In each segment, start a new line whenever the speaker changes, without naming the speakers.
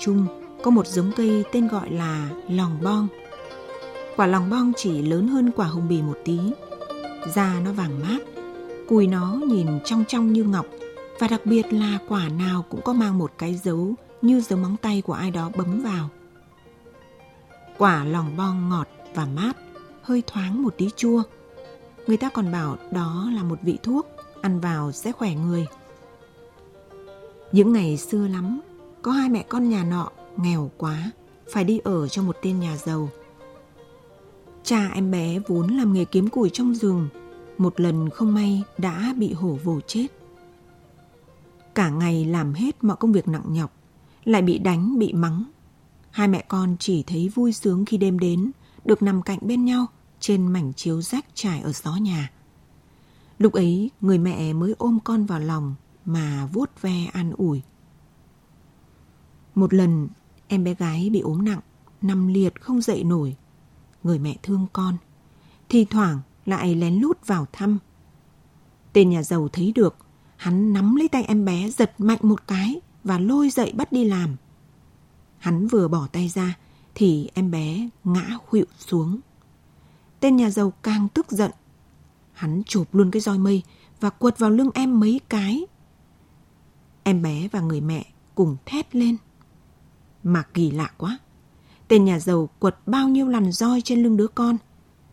Trung có một giống cây tên gọi là lòng bong. Quả lòng bong chỉ lớn hơn quả hồng bì một tí. Da nó vàng mát, cùi nó nhìn trong trong như ngọc và đặc biệt là quả nào cũng có mang một cái dấu như dấu móng tay của ai đó bấm vào. Quả lòng bong ngọt và mát, hơi thoáng một tí chua. Người ta còn bảo đó là một vị thuốc, ăn vào sẽ khỏe người. Những ngày xưa lắm, có hai mẹ con nhà nọ nghèo quá, phải đi ở cho một tên nhà giàu. Cha em bé vốn làm nghề kiếm củi trong rừng, một lần không may đã bị hổ vồ chết. Cả ngày làm hết mọi công việc nặng nhọc, lại bị đánh, bị mắng. Hai mẹ con chỉ thấy vui sướng khi đêm đến, được nằm cạnh bên nhau trên mảnh chiếu rách trải ở gió nhà. Lúc ấy, người mẹ mới ôm con vào lòng mà vuốt ve an ủi. Một lần, em bé gái bị ốm nặng, nằm liệt không dậy nổi. Người mẹ thương con, thi thoảng lại lén lút vào thăm. Tên nhà giàu thấy được, hắn nắm lấy tay em bé giật mạnh một cái và lôi dậy bắt đi làm. Hắn vừa bỏ tay ra thì em bé ngã khuỵu xuống. Tên nhà giàu càng tức giận. Hắn chụp luôn cái roi mây và quật vào lưng em mấy cái. Em bé và người mẹ cùng thét lên. Mà kỳ lạ quá. Tên nhà giàu quật bao nhiêu lằn roi trên lưng đứa con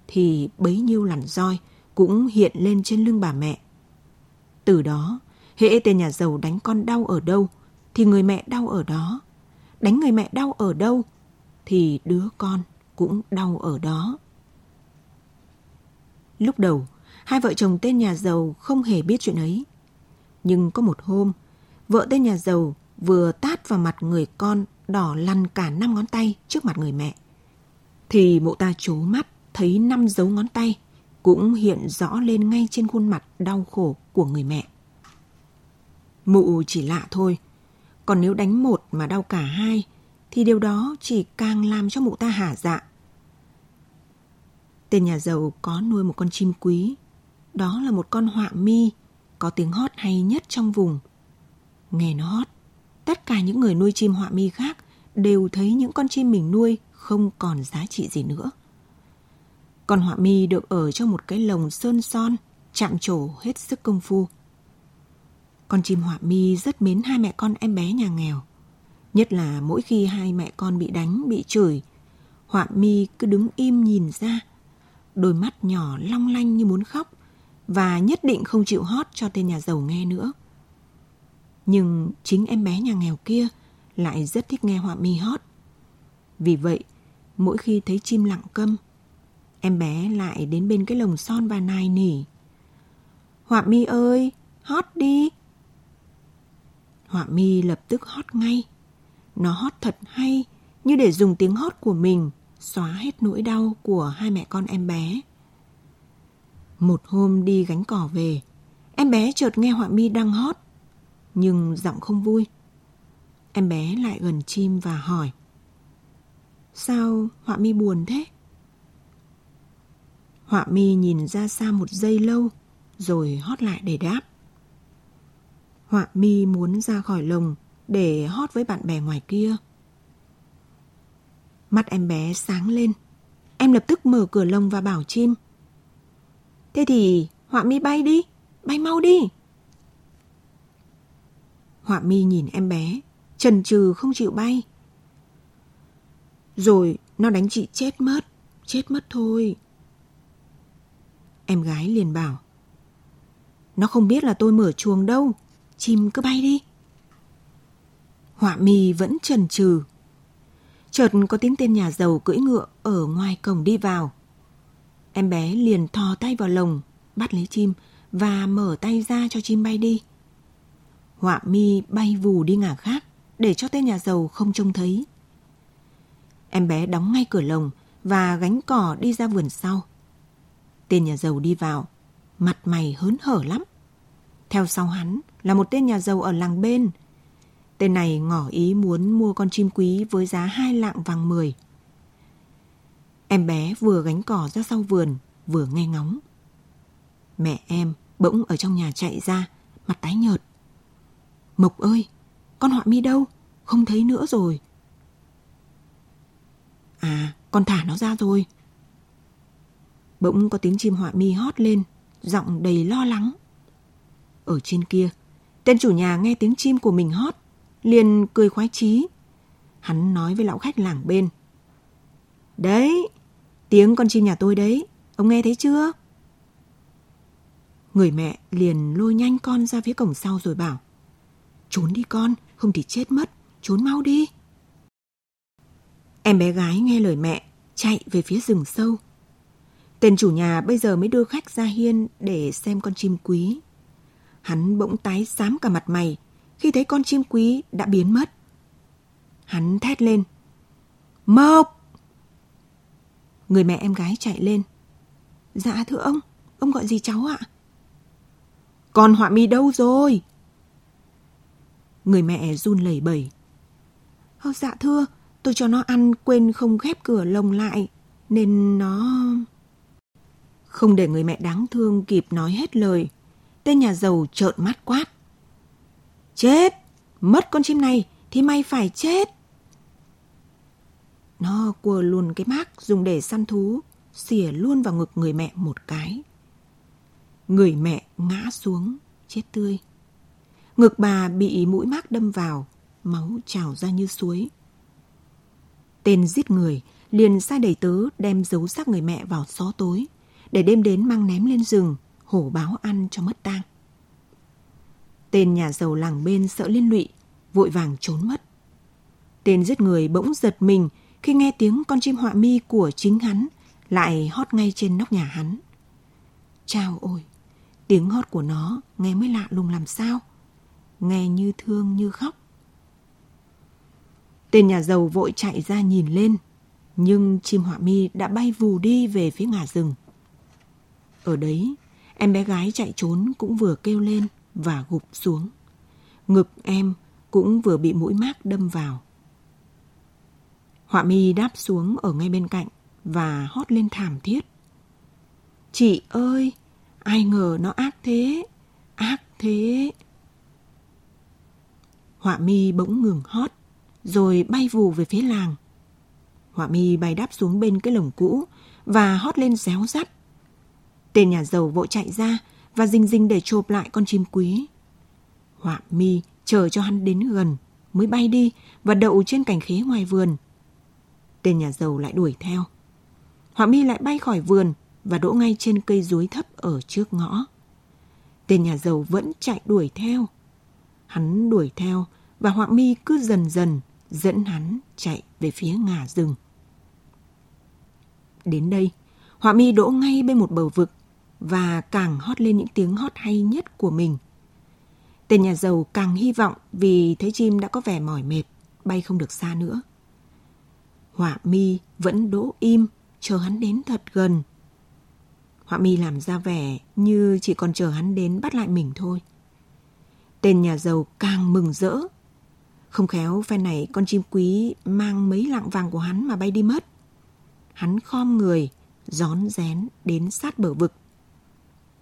thì bấy nhiêu lằn roi cũng hiện lên trên lưng bà mẹ. Từ đó, hễ tên nhà giàu đánh con đau ở đâu thì người mẹ đau ở đó. Đánh người mẹ đau ở đâu thì đứa con cũng đau ở đó. Lúc đầu, hai vợ chồng tên nhà giàu không hề biết chuyện ấy. Nhưng có một hôm, vợ tên nhà giàu vừa tát vào mặt người con đỏ lăn cả năm ngón tay trước mặt người mẹ. Thì mụ ta chố mắt thấy năm dấu ngón tay cũng hiện rõ lên ngay trên khuôn mặt đau khổ của người mẹ. Mụ chỉ lạ thôi, còn nếu đánh một mà đau cả hai thì điều đó chỉ càng làm cho mụ ta hả dạ. Tên nhà giàu có nuôi một con chim quý, đó là một con họa mi có tiếng hót hay nhất trong vùng. Nghe nó hót, tất cả những người nuôi chim họa mi khác đều thấy những con chim mình nuôi không còn giá trị gì nữa. Con họa mi được ở trong một cái lồng sơn son, chạm trổ hết sức công phu. Con chim họa mi rất mến hai mẹ con em bé nhà nghèo. Nhất là mỗi khi hai mẹ con bị đánh, bị chửi, họa mi cứ đứng im nhìn ra. Đôi mắt nhỏ long lanh như muốn khóc và nhất định không chịu hót cho tên nhà giàu nghe nữa. Nhưng chính em bé nhà nghèo kia lại rất thích nghe họa mi hót. Vì vậy, mỗi khi thấy chim lặng câm, em bé lại đến bên cái lồng son và nài nỉ. Họa mi ơi, hót đi. Họa mi lập tức hót ngay. Nó hót thật hay, như để dùng tiếng hót của mình xóa hết nỗi đau của hai mẹ con em bé. Một hôm đi gánh cỏ về, em bé chợt nghe Họa mi đang hót, nhưng giọng không vui. Em bé lại gần chim và hỏi. Sao Họa mi buồn thế? Họa mi nhìn ra xa một giây lâu, rồi hót lại để đáp. Họa mi muốn ra khỏi lồng để hót với bạn bè ngoài kia. Mắt em bé sáng lên. Em lập tức mở cửa lồng và bảo chim. Thế thì Họa mi bay đi, bay mau đi. Họa mi nhìn em bé, trần trừ không chịu bay. Rồi nó đánh chị chết mất, chết mất thôi. Em gái liền bảo. Nó không biết là tôi mở chuồng đâu, chim cứ bay đi. Họa mi vẫn trần trừ. Chợt có tiếng tên nhà giàu cưỡi ngựa ở ngoài cổng đi vào. Em bé liền thò tay vào lồng, bắt lấy chim và mở tay ra cho chim bay đi. Họa mi bay vù đi ngả khác để cho tên nhà giàu không trông thấy. Em bé đóng ngay cửa lồng và gánh cỏ đi ra vườn sau. Tên nhà giàu đi vào, mặt mày hớn hở lắm. Theo sau hắn là một tên nhà giàu ở làng bên. Tên này ngỏ ý muốn mua con chim quý với giá hai lạng vàng mười. Em bé vừa gánh cỏ ra sau vườn, vừa nghe ngóng. Mẹ em bỗng ở trong nhà chạy ra, mặt tái nhợt. Mộc ơi, con họa mi đâu? không thấy nữa rồi. À, con thả nó ra rồi. Bỗng có tiếng chim họa mi hót lên, giọng đầy lo lắng. Ở trên kia, tên chủ nhà nghe tiếng chim của mình hót, liền cười khoái chí. Hắn nói với lão khách làng bên. Đấy, tiếng con chim nhà tôi đấy, ông nghe thấy chưa? Người mẹ liền lôi nhanh con ra phía cổng sau rồi bảo. Trốn đi con, không thì chết mất, trốn mau đi. Em bé gái nghe lời mẹ, chạy về phía rừng sâu. Tên chủ nhà bây giờ mới đưa khách ra hiên để xem con chim quý. Hắn bỗng tái xám cả mặt mày khi thấy con chim quý đã biến mất. Hắn thét lên. Mộc! Người mẹ em gái chạy lên. Dạ thưa ông, ông gọi gì cháu ạ? Con họa mi đâu rồi? Người mẹ run lẩy bẩy. Ô, dạ thưa, tôi cho nó ăn quên không khép cửa lồng lại, nên nó... Không để người mẹ đáng thương kịp nói hết lời, tên nhà giàu trợn mắt quát. Chết! Mất con chim này thì mày phải chết! Nó quờ luôn cái mác dùng để săn thú, xỉa luôn vào ngực người mẹ một cái. Người mẹ ngã xuống, chết tươi. Ngực bà bị mũi mác đâm vào, máu trào ra như suối. Tên giết người liền sai đầy tớ đem giấu xác người mẹ vào xó tối, để đêm đến mang ném lên rừng, hổ báo ăn cho mất tang. Tên nhà giàu làng bên sợ liên lụy, vội vàng trốn mất. Tên giết người bỗng giật mình khi nghe tiếng con chim họa mi của chính hắn lại hót ngay trên nóc nhà hắn. Chào ôi, tiếng hót của nó nghe mới lạ lùng làm sao. Nghe như thương như khóc. Tên nhà giàu vội chạy ra nhìn lên, nhưng chim họa mi đã bay vù đi về phía ngả rừng. Ở đấy, em bé gái chạy trốn cũng vừa kêu lên và gục xuống. Ngực em cũng vừa bị mũi mác đâm vào. Họa mi đáp xuống ở ngay bên cạnh và hót lên thảm thiết. Chị ơi, ai ngờ nó ác thế, ác thế. Họa mi bỗng ngừng hót, rồi bay vù về phía làng. Họa mi bay đáp xuống bên cái lồng cũ và hót lên réo rắt. Tên nhà giàu vội chạy ra và rình rình để chộp lại con chim quý. Họa mi chờ cho hắn đến gần mới bay đi và đậu trên cành khế ngoài vườn. Tên nhà giàu lại đuổi theo. Họa mi lại bay khỏi vườn và đỗ ngay trên cây dối thấp ở trước ngõ. Tên nhà giàu vẫn chạy đuổi theo. Hắn đuổi theo và Họa mi cứ dần dần dẫn hắn chạy về phía ngả rừng. Đến đây, Họa mi đỗ ngay bên một bờ vực và càng hót lên những tiếng hót hay nhất của mình. Tên nhà giàu càng hy vọng vì thấy chim đã có vẻ mỏi mệt, bay không được xa nữa. Họa mi vẫn đỗ im, chờ hắn đến thật gần. Họa mi làm ra vẻ như chỉ còn chờ hắn đến bắt lại mình thôi. Tên nhà giàu càng mừng rỡ. Không khéo phen này con chim quý mang mấy lạng vàng của hắn mà bay đi mất. Hắn khom người, gión rén đến sát bờ vực.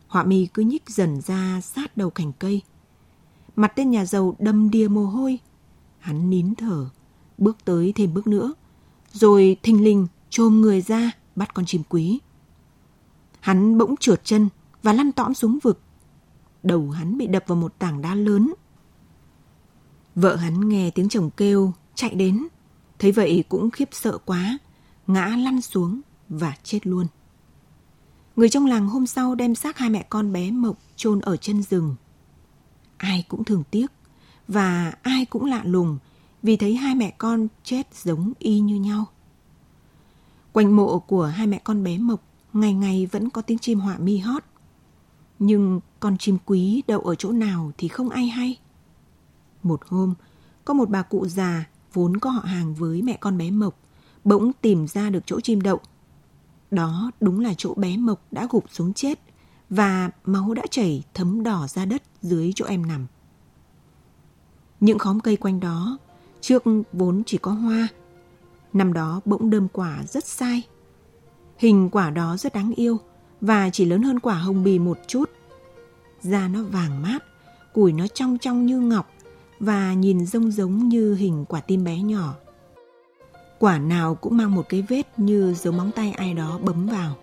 Họa mi cứ nhích dần ra sát đầu cành cây. Mặt tên nhà giàu đâm đìa mồ hôi. Hắn nín thở, bước tới thêm bước nữa rồi thình lình trôm người ra bắt con chim quý. Hắn bỗng trượt chân và lăn tõm xuống vực. Đầu hắn bị đập vào một tảng đá lớn. Vợ hắn nghe tiếng chồng kêu, chạy đến. Thấy vậy cũng khiếp sợ quá, ngã lăn xuống và chết luôn. Người trong làng hôm sau đem xác hai mẹ con bé Mộc chôn ở chân rừng. Ai cũng thường tiếc và ai cũng lạ lùng vì thấy hai mẹ con chết giống y như nhau. Quanh mộ của hai mẹ con bé Mộc ngày ngày vẫn có tiếng chim họa mi hót. Nhưng con chim quý đậu ở chỗ nào thì không ai hay. Một hôm, có một bà cụ già vốn có họ hàng với mẹ con bé Mộc, bỗng tìm ra được chỗ chim đậu. Đó đúng là chỗ bé Mộc đã gục xuống chết và máu đã chảy thấm đỏ ra đất dưới chỗ em nằm. Những khóm cây quanh đó Trước vốn chỉ có hoa, năm đó bỗng đơm quả rất sai. Hình quả đó rất đáng yêu và chỉ lớn hơn quả hồng bì một chút. Da nó vàng mát, củi nó trong trong như ngọc và nhìn rông giống như hình quả tim bé nhỏ. Quả nào cũng mang một cái vết như dấu móng tay ai đó bấm vào.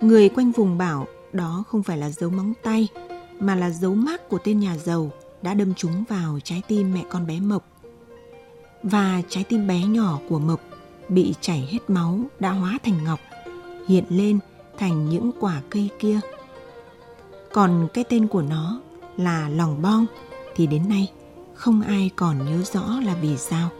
Người quanh vùng bảo đó không phải là dấu móng tay mà là dấu mác của tên nhà giàu đã đâm trúng vào trái tim mẹ con bé Mộc. Và trái tim bé nhỏ của Mộc bị chảy hết máu đã hóa thành ngọc, hiện lên thành những quả cây kia. Còn cái tên của nó là lòng bong thì đến nay không ai còn nhớ rõ là vì sao.